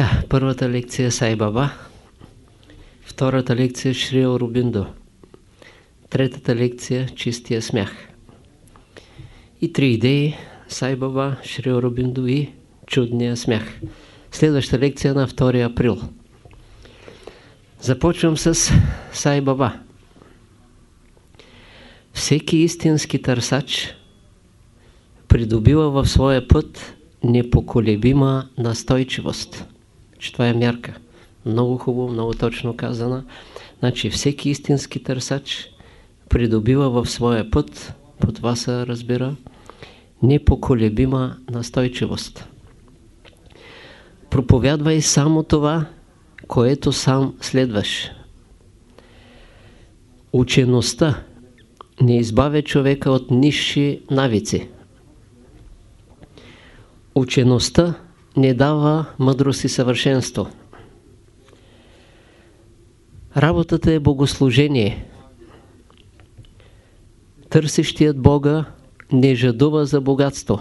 Така, първата лекция е Сай Баба, втората лекция е Шри Орубиндо, третата лекция е Чистия смях. И три идеи Сай Баба, Шри Орубиндо и Чудния смях. Следваща лекция на 2 април. Започвам с Сай Баба. Всеки истински търсач придобива в своя път непоколебима настойчивост. Че това е мярка. Много хубаво, много точно казана. Значи всеки истински търсач придобива в своя път, по това се разбира, непоколебима настойчивост. Проповядвай само това, което сам следваш. Учеността не избавя човека от нисши навици. Учеността не дава мъдрост и съвършенство. Работата е богослужение. Търсещият Бога не жадува за богатство.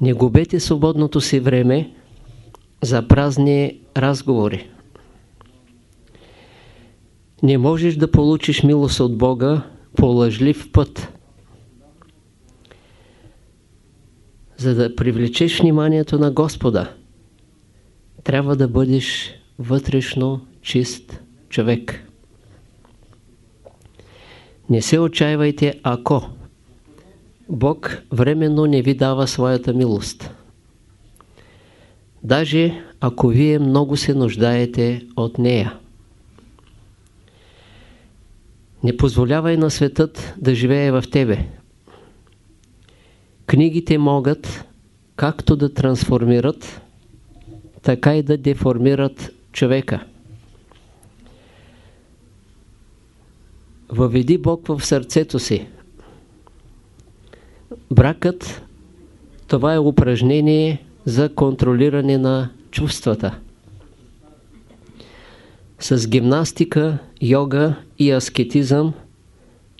Не губете свободното си време за празни разговори. Не можеш да получиш милост от Бога по лъжлив път. За да привлечеш вниманието на Господа, трябва да бъдеш вътрешно чист човек. Не се отчаивайте, ако Бог временно не ви дава своята милост. Даже ако вие много се нуждаете от нея. Не позволявай на светът да живее в тебе. Книгите могат както да трансформират, така и да деформират човека. Въведи Бог в сърцето си. Бракът това е упражнение за контролиране на чувствата. С гимнастика, йога и аскетизъм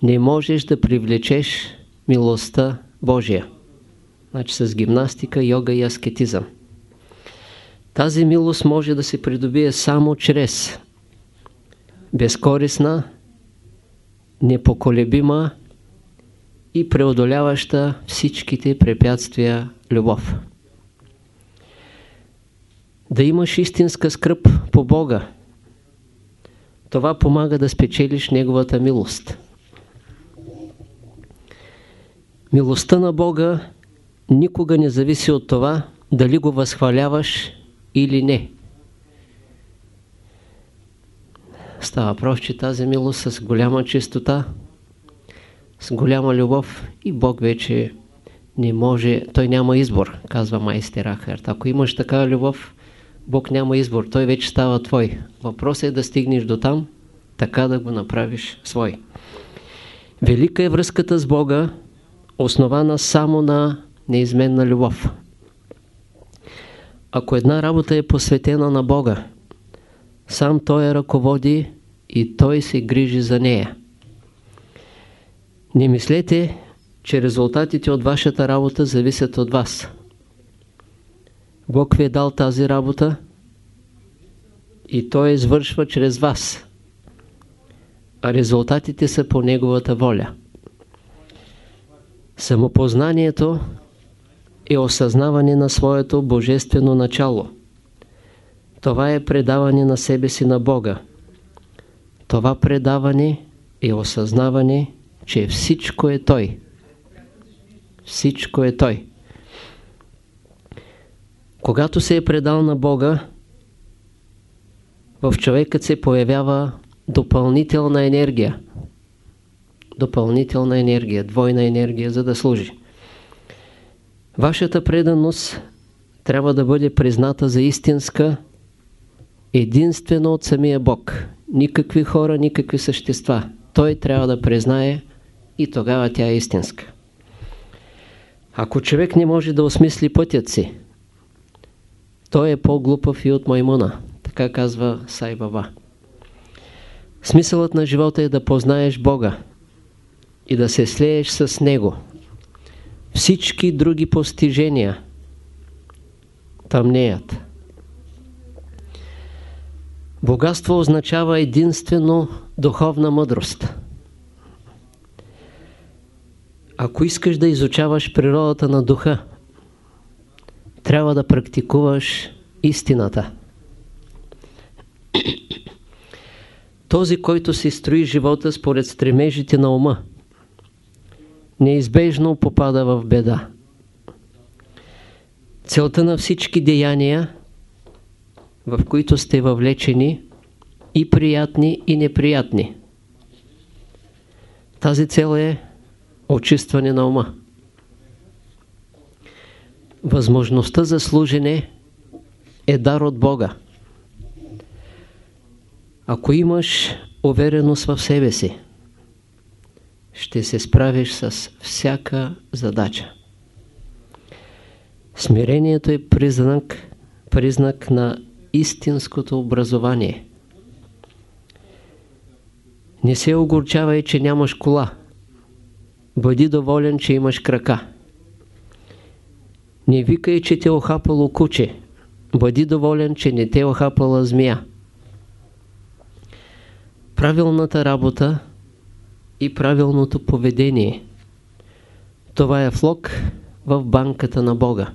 не можеш да привлечеш милостта Божия. Значи с гимнастика, йога и аскетизъм. Тази милост може да се придобие само чрез безкорисна, непоколебима и преодоляваща всичките препятствия любов. Да имаш истинска скръп по Бога, това помага да спечелиш Неговата милост. Милостта на Бога никога не зависи от това дали го възхваляваш или не. Става въпрос, че тази милост с голяма чистота, с голяма любов и Бог вече не може, той няма избор, казва майстер Ахарт. Ако имаш такава любов, Бог няма избор, той вече става твой. Въпросът е да стигнеш до там, така да го направиш свой. Велика е връзката с Бога, основана само на неизменна любов. Ако една работа е посветена на Бога, сам Той я ръководи и Той се грижи за нея. Не мислете, че резултатите от вашата работа зависят от вас. Бог ви е дал тази работа и Той извършва чрез вас. А резултатите са по Неговата воля. Самопознанието е осъзнаване на своето божествено начало. Това е предаване на себе си на Бога. Това предаване е осъзнаване, че всичко е Той. Всичко е Той. Когато се е предал на Бога, в човекът се появява допълнителна енергия. Допълнителна енергия, двойна енергия, за да служи. Вашата преданост трябва да бъде призната за истинска единствено от самия Бог. Никакви хора, никакви същества. Той трябва да признае и тогава тя е истинска. Ако човек не може да осмисли пътят си, той е по-глупав и от маймуна. Така казва Сай Баба. Смисълът на живота е да познаеш Бога и да се слееш с Него. Всички други постижения, тъмнеят. Богатство означава единствено духовна мъдрост. Ако искаш да изучаваш природата на духа, трябва да практикуваш истината. Този, който си строи живота според стремежите на ума, неизбежно попада в беда. Целта на всички деяния, в които сте въвлечени, и приятни, и неприятни. Тази цел е очистване на ума. Възможността за служене е дар от Бога. Ако имаш увереност в себе си, ще се справиш с всяка задача. Смирението е признак, признак на истинското образование. Не се огорчавай, че нямаш кола. Бъди доволен, че имаш крака. Не викай, че те охапало куче. Бъди доволен, че не те охапала змия. Правилната работа и правилното поведение. Това е влог в банката на Бога.